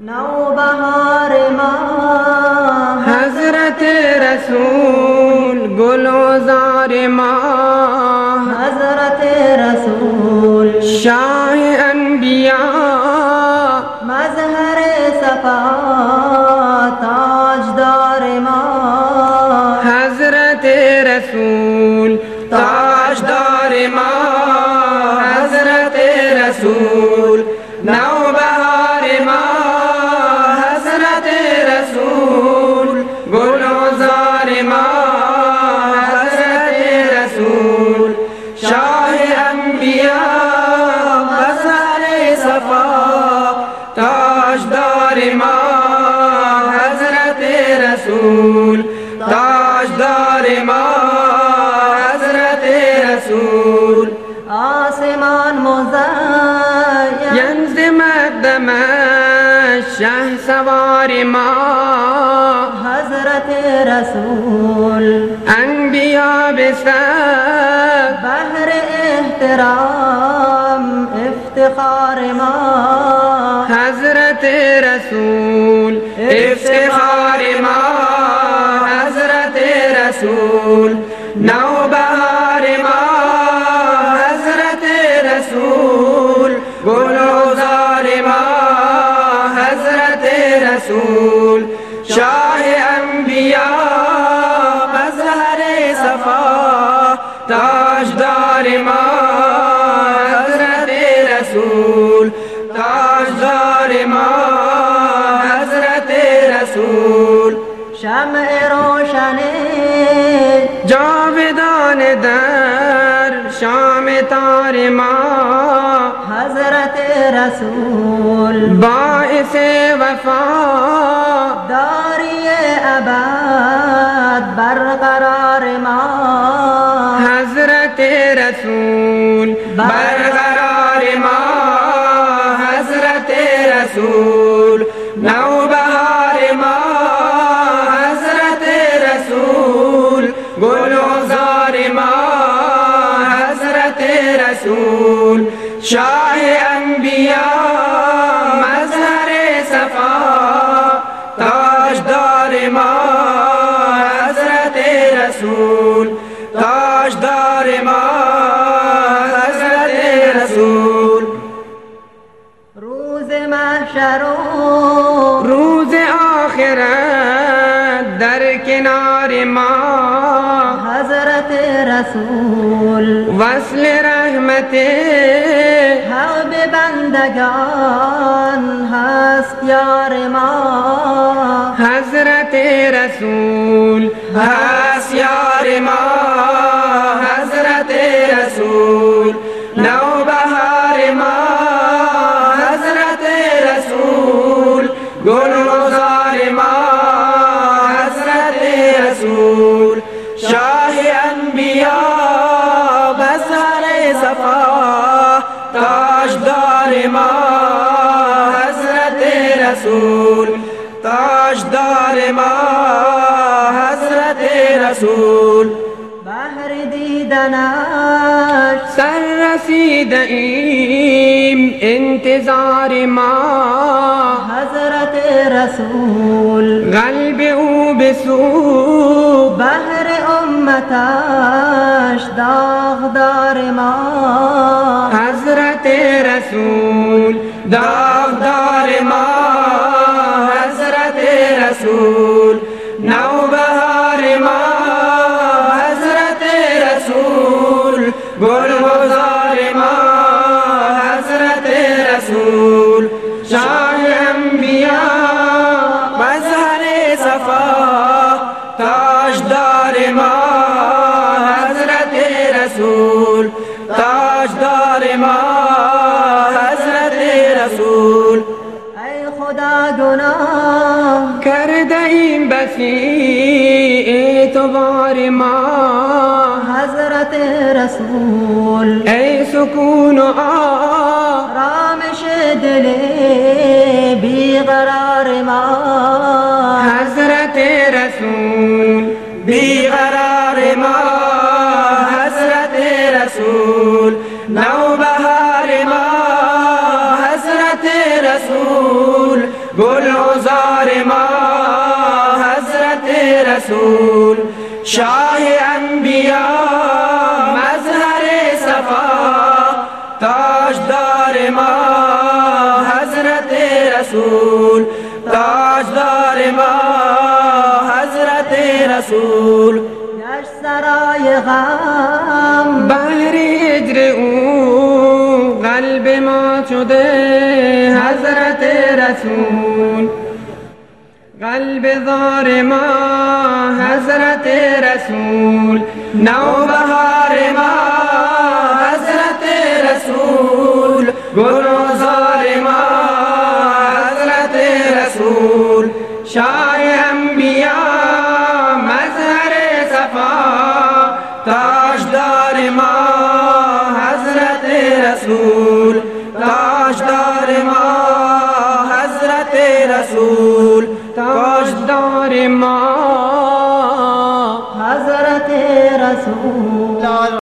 نوبهار ما. حضرت رسول گلوزار ما. حضرت رسول. شاه انبیاء. مظهر صفا تاجدار ما. حضرت رسول تاجدار ما. حضرت رسول مقدم شه سوار ما حضرت رسول انبیا بسر بحر احترام افتخار ما. حضرت رسول افتخار ما. حضرت رسول نوبهار شاه انبیاء مظهر صفا تاجدار ما حضرت رسول تاجدار ما حضرت رسول. شمع روشن جاودان در شام تار ما. حضرت رسول. باعث وفا ابد برقرار ما. حضرت رسول برقرار ما. حضرت رسول نوبهار ما. حضرت رسول گلوزار ما. حضرت رسول شاه رسول تاجدار ما حضرت رسول. روز محشر و روز آخرت در کنار ما. حضرت رسول. وصل رحمت حق به بندگان هست یار ما. حضرت رسول هست یار ما حضرت رسول نوبهار ما حضرت رسول گلوزار ما حضرت رسول شاه انبیاء بزر صفا تاجدار ما حضرت رسول تاجدار ما رسول. بحر دیدنش. سر رسیده ایم انتظار ما. حضرت رسول. قلب او بسو بحر امتش داغدار ما. حضرت رسول داغدار ما. حضرت رسول نوبهار شاه انبیاء مظهر صفا تاجدار ما حضرت رسول تاجدار ما حضرت رسول. ای خدا گناه کرده این بسی اعتبار ما. رسول. أي سكون آه. رامش دلي بغرار ما. حسرة رسول. بغرار ما. حسرة رسول. نو بهار ما. حسرة رسول. گل عزار ما. حسرة رسول. شاه تاجدار ما حضرت رسول تاجدار ما حضرت رسول گشت سرای غم بهر اجر أو قلب ما شده حضرت رسول قلب زار ما حضرت رسول نوبهار ما رسول شاه انبیا مظهر صفا تاجدار ما حضرت رسول تاجدار ما حضرت رسول تاجدار ما حضرت رسول